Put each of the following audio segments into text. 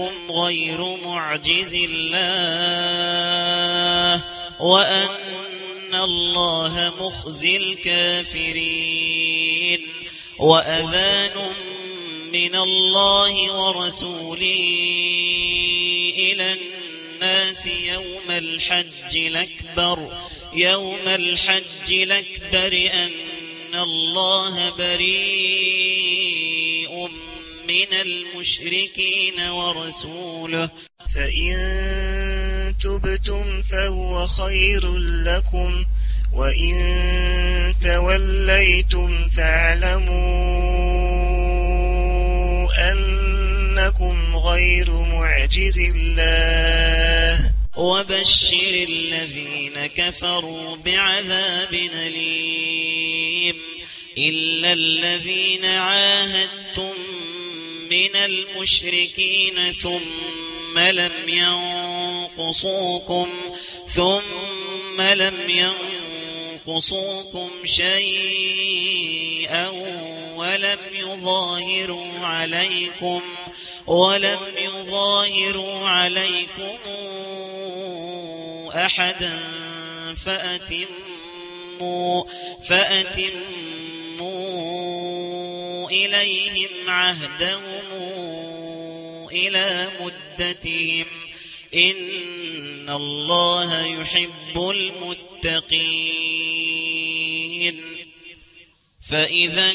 أنكم غير معجز الله وأن الله مخزي الكافرين وأذان من الله ورسوله إلى الناس يوم الحج الأكبر يوم الحج الأكبر أن الله بريء من المشركين ورسوله فإن تبتم فهو خير لكم وإن توليتم فاعلموا أنكم غير معجز الله وبشر الذين كفروا بعذاب أليم إلا الذين عاهدتم من المشركين ثم لم ينقصوكم ثم لم ينقصوكم شيئا ولم يظاهروا عليكم ولم يظاهروا عليكم أحدا فأتموا فأتموا إليهم عهدهم إلى مدتهم إن الله يحب المتقين فإذا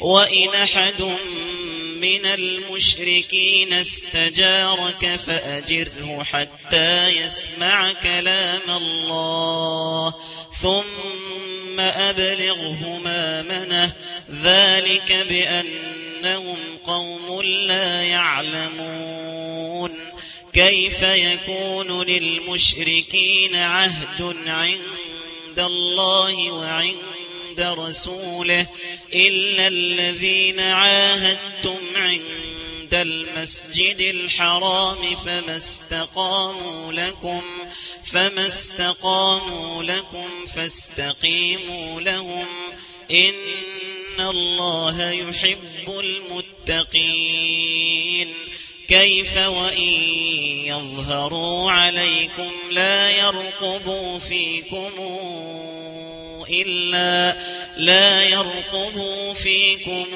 وإن أحد من المشركين استجارك فأجره حتى يسمع كلام الله ثم أبلغه مامنه ذلك بأنهم قوم لا يعلمون. كيف يكون للمشركين عهد عند الله وعند رسوله إلا الذين عاهدتم عند المسجد الحرام فما استقاموا لكم فما استقاموا لكم فاستقيموا لهم. إن الله يحب المتقين. كيف وإن يظهروا عليكم لا يرقبوا فيكم؟ إلا لا يرقبوا فيكم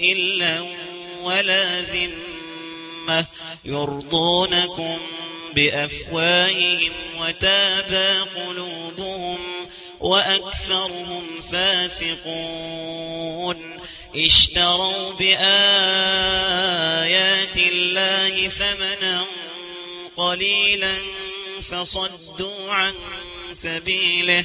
إلا ولا ذمة يرضونكم بأفواههم وتابى قلوبهم وأكثرهم فاسقون اشتروا بآيات الله ثمنا قليلا فصدوا عن سبيله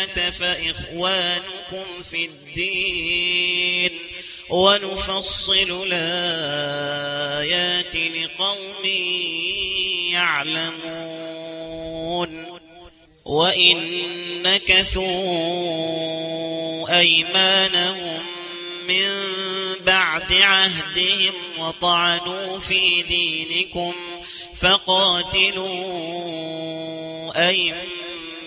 فإخوانكم في الدين ونفصل الآيات لقوم يعلمون وإن نكثوا أيمانهم من بعد عهدهم وطعنوا في دينكم فقاتلوا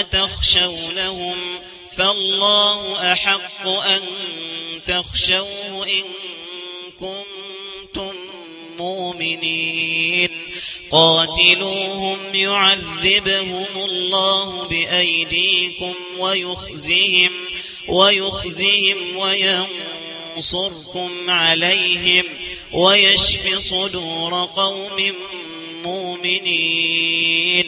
أتخشونهم فالله أحق أن تخشوه إن كنتم مؤمنين. قاتلوهم يعذبهم الله بأيديكم ويخزهم ويخزهم وينصركم عليهم ويشف صدور قوم مؤمنين.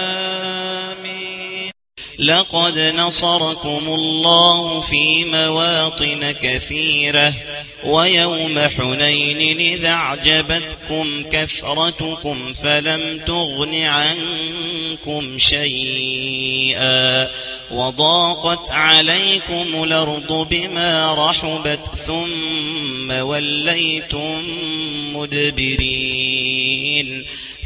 لقد نصركم الله في مواطن كثيرة ويوم حنين إذا أعجبتكم كثرتكم فلم تغن عنكم شيئا وضاقت عليكم الأرض بما رحبت ثم وليتم مدبرين.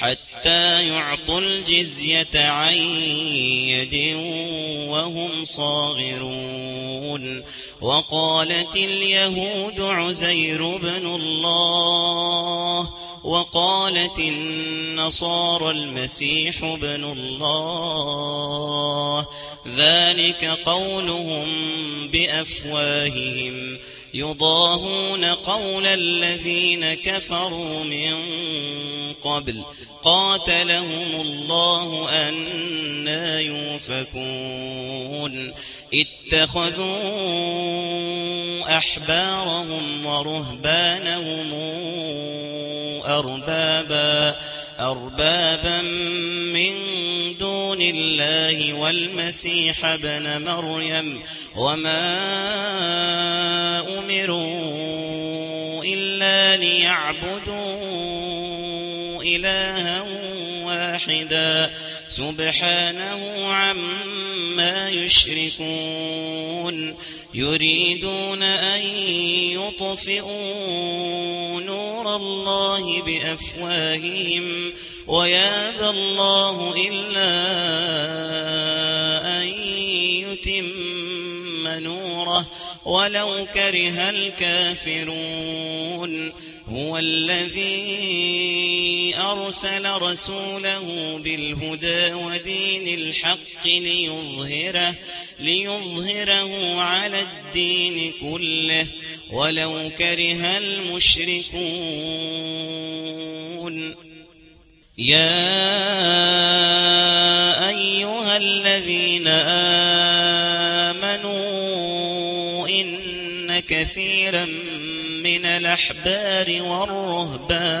حتى يعطوا الجزية عن يد وهم صاغرون. وقالت اليهود عزير بن الله وقالت النصارى المسيح بن الله. ذلك قولهم بأفواههم. يضاهون قول الذين كفروا من قبل قاتلهم الله أنا يوفكون. اتخذوا أحبارهم ورهبانهم أربابا. أربابا من دون الله والمسيح ابن مريم وما أمروا إلا ليعبدوا إلها واحدا سبحانه عما يشركون يريدون أن يطفئوا نور الله بأفواههم ويابى الله إلا أن يتم نوره. ولو كره الكافرون هو الذي أرسل رسوله بالهدى ودين الحق ليظهره ليظهره على الدين كله ولو كره المشركون. يا أيها الذين آمنوا إن كثيرا من الأحبار والرهبان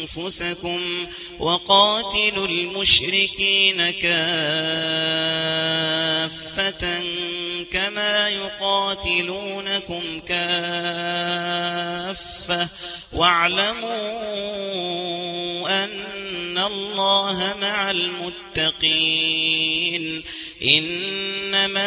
أنفسكم وقاتلوا المشركين كافة كما يقاتلونكم كافة واعلموا أن الله مع المتقين إنما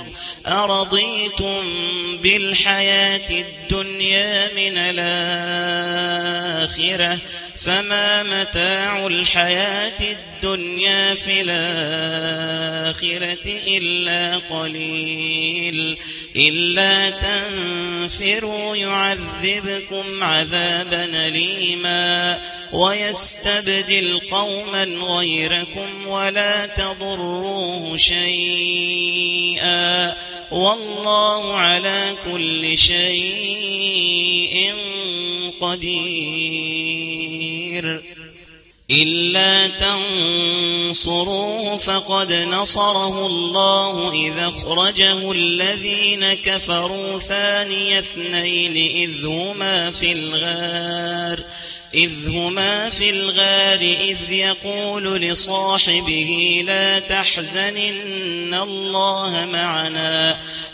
أرضيتم بالحياة الدنيا من الآخرة فما متاع الحياة الدنيا في الآخرة إلا قليل إلا تنفروا يعذبكم عذابا ليما ويستبدل قوما غيركم ولا تضروه شيئا. والله على كل شيء قدير. إلا تنصروه فقد نصره الله إذا أخرجه الذين كفروا ثاني اثنين إذ هما في الغار. إذ هما في الغار إذ يقول لصاحبه لا تحزن إن الله معنا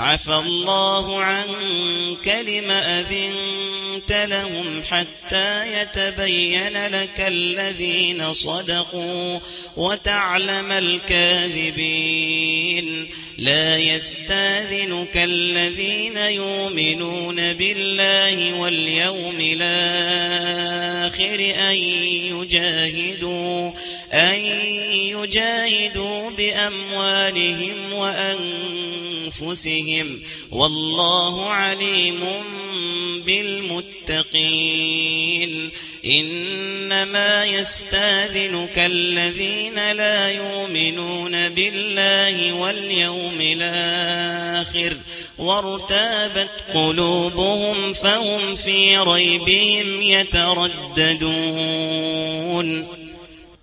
عفى الله عنك لم أذنت لهم حتى يتبين لك الذين صدقوا وتعلم الكاذبين. لا يستاذنك الذين يؤمنون بالله واليوم الآخر أن يجاهدوا أن يجاهدوا بأموالهم وأنفسهم والله عليم بالمتقين إنما يستاذنك الذين لا يؤمنون بالله واليوم الآخر وارتابت قلوبهم فهم في ريبهم يترددون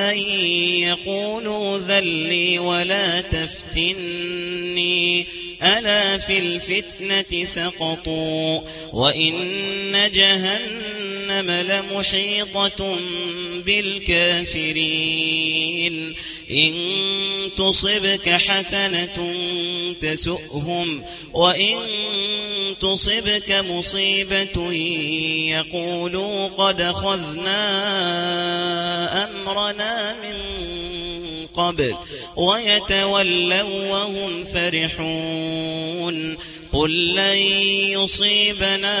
من يقول ذلي ولا تفتني. ألا في الفتنة سقطوا وإن جهنم لمحيطة بالكافرين. إن تصبك حسنة تسؤهم وإن تصبك مصيبة يقولوا قد خذنا أمرنا من قبل ويتولوا وهم فرحون. قل لن يصيبنا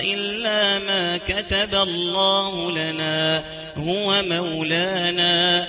إلا ما كتب الله لنا هو مولانا.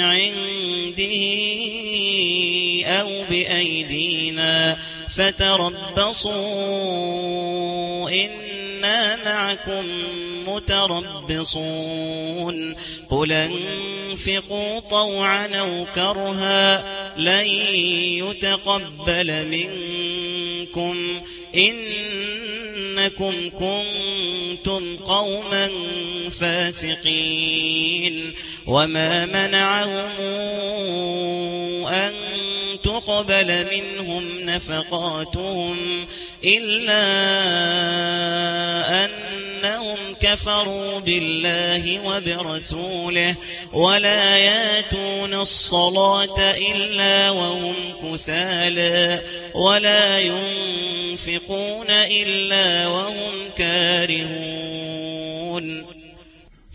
عنده أو بأيدينا فتربصوا إنا معكم متربصون قل أنفقوا طوعا أو كرها لن يتقبل منكم إنكم كنتم قوما فاسقين وما منعهم أن تقبل منهم نفقاتهم إلا أنهم كفروا بالله وبرسوله ولا ياتون الصلاة إلا وهم كسالى ولا ينفقون إلا وهم كارهون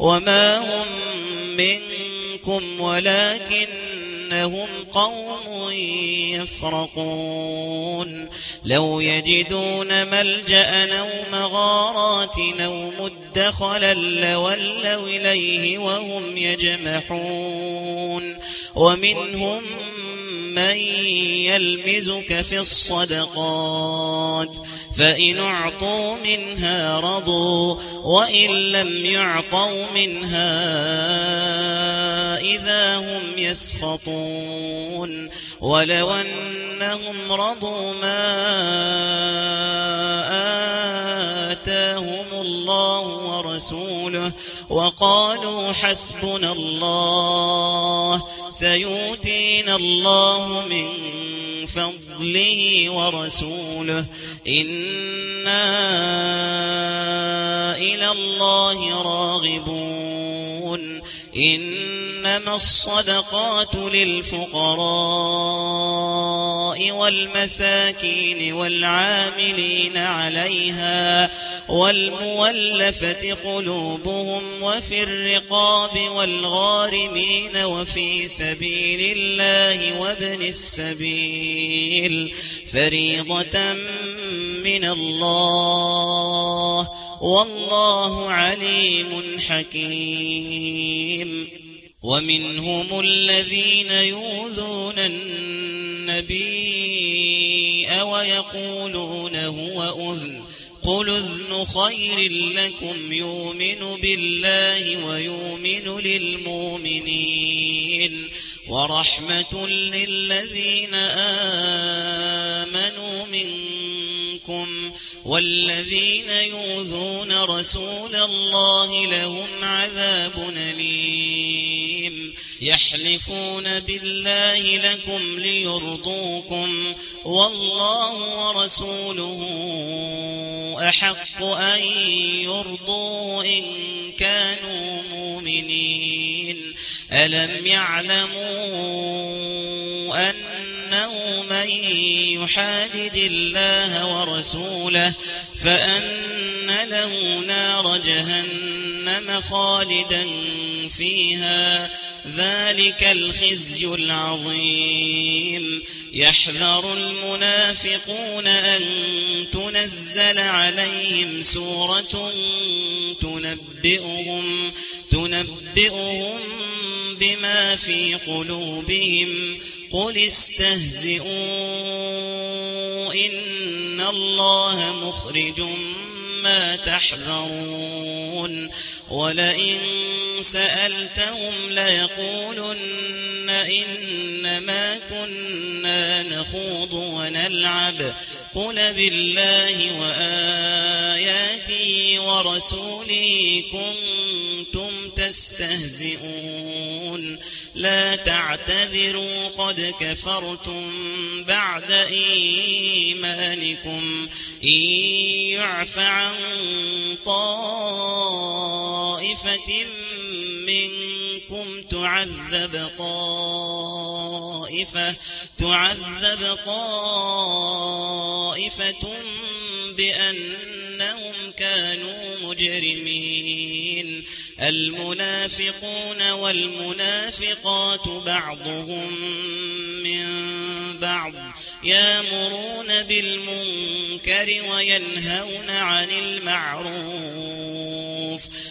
وما هم منكم ولكنهم قوم يفرقون. لو يجدون ملجأ أو مغارات أو مدخلا لولوا إليه وهم يجمحون. ومنهم من يلمزك في الصدقات. فإن أعطوا منها رضوا وإن لم يعطوا منها إذا هم يسخطون ولو أنهم رضوا ما آتاهم الله ورسوله وقالوا حسبنا الله سيؤتينا الله من فضله ورسوله. إنا إلى الله راغبون. إنما الصدقات للفقراء والمساكين والعاملين عليها والمولفة قلوبهم وفي الرقاب والغارمين وفي سبيل الله وابن السبيل فريضة من الله والله عليم حكيم. ومنهم الذين يوذون النبي ويقولون هو أذن. قل أذن خير لكم يؤمن بالله ويؤمن للمؤمنين. ورحمة للذين آمنوا والذين يوذون رسول الله لهم عذاب أليم. يحلفون بالله لكم ليرضوكم والله ورسوله أحق أن يرضوا إن كانوا مؤمنين. ألم يعلموا أنه من يحادد الله ورسوله فأن له نار جهنم خالدا فيها. ذلك الخزي العظيم. يحذر المنافقون أن تنزل عليهم سورة تنبئهم تنبئهم بما في قلوبهم. قل استهزئوا إن الله مخرج ما تحذرون ولئن سألتهم ليقولن إنما كنا نخوض ونلعب قل بالله وآياته ورسوله كنتم تستهزئون لا تعتذروا قد كفرتم بعد إيمانكم. إن يعف عن طائفة منكم تعذب طائفة تعذب طائفة بأنهم كانوا مجرمين. المنافقون والمنافقات بعضهم من بعض يامرون بالمنكر وينهون عن المعروف.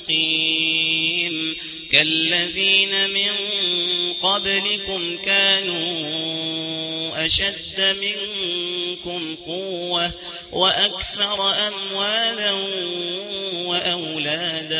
مقيم كالذين من قبلكم كانوا أشد منكم قوة وأكثر أموالا وأولادا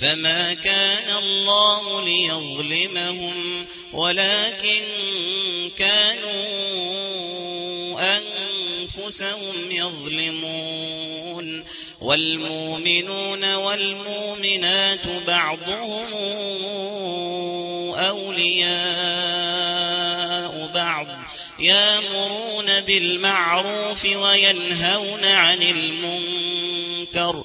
فما كان الله ليظلمهم ولكن كانوا أنفسهم يظلمون والمؤمنون والمؤمنات بعضهم أولياء بعض يامرون بالمعروف وينهون عن المنكر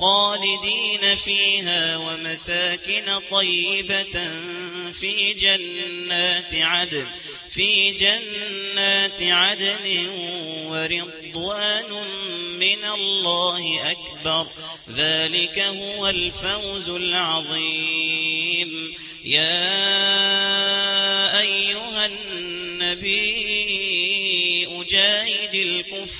خالدين فيها ومساكن طيبة في جنات عدن في جنات عدن ورضوان من الله أكبر. ذلك هو الفوز العظيم. يا أيها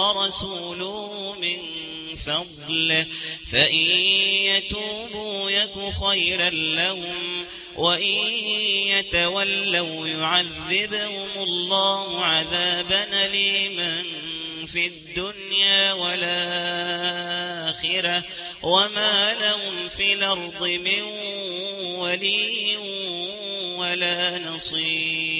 ورسوله من فضله فإن يتوبوا يك خيرا لهم وإن يتولوا يعذبهم الله عذابا ليما في الدنيا والآخرة. وما لهم في الأرض من ولي ولا نصير.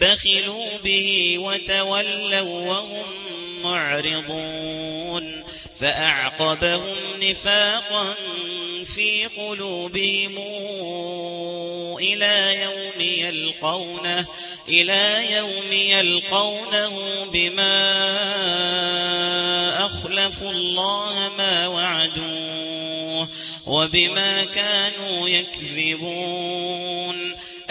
بخلوا به وتولوا وهم معرضون فأعقبهم نفاقا في قلوبهم إلى يوم يلقونه إلى يوم يلقونه بما أخلفوا الله ما وعدوه وبما كانوا يكذبون.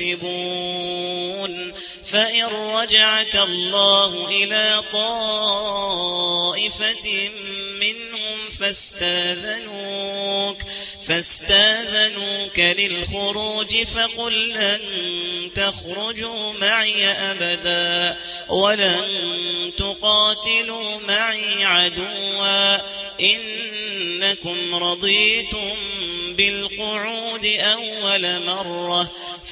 يكسبون فإن رجعك الله إلى طائفة منهم فاستأذنوك فاستأذنوك للخروج فقل لن تخرجوا معي أبدا ولن تقاتلوا معي عدوا. إنكم رضيتم بالقعود أول مرة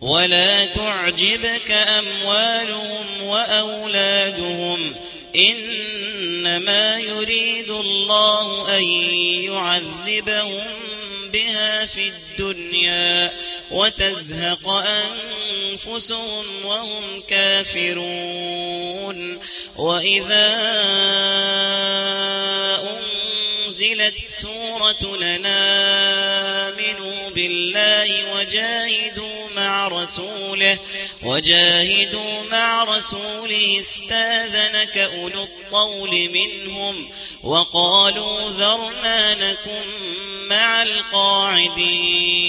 ولا تعجبك أموالهم وأولادهم إنما يريد الله أن يعذبهم بها في الدنيا وتزهق أنفسهم وهم كافرون. وإذا أنزلت سورة نامنوا بالله وجاهدوا مع رسوله وجاهدوا مع رسوله استاذنك أولو الطول منهم وقالوا ذرنا نكن مع القاعدين.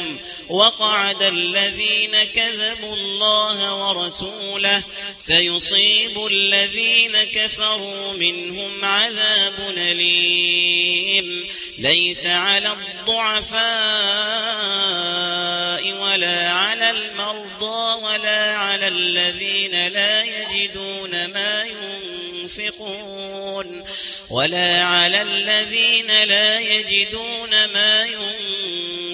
وقعد الذين كذبوا الله ورسوله سيصيب الذين كفروا منهم عذاب أليم. ليس على الضعفاء ولا على المرضى ولا على الذين لا يجدون ما ينفقون ولا على الذين لا يجدون ما ينفقون.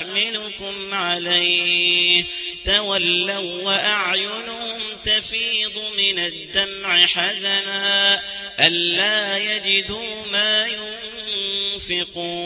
أحملكم عليه. تولوا وأعينهم تفيض من الدمع حزنا ألا يجدوا ما ينفقون.